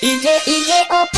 y, y, y,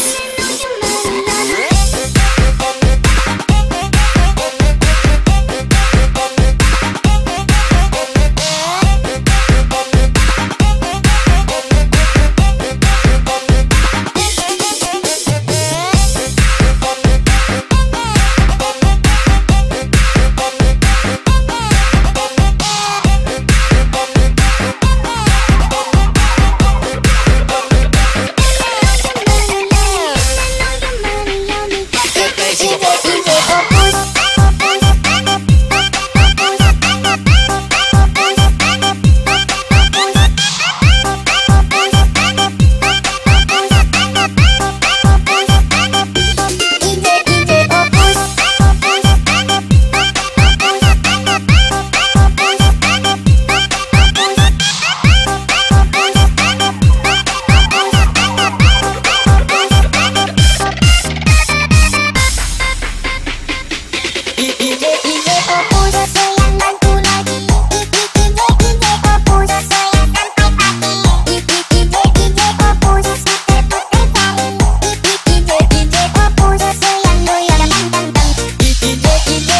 Thank you.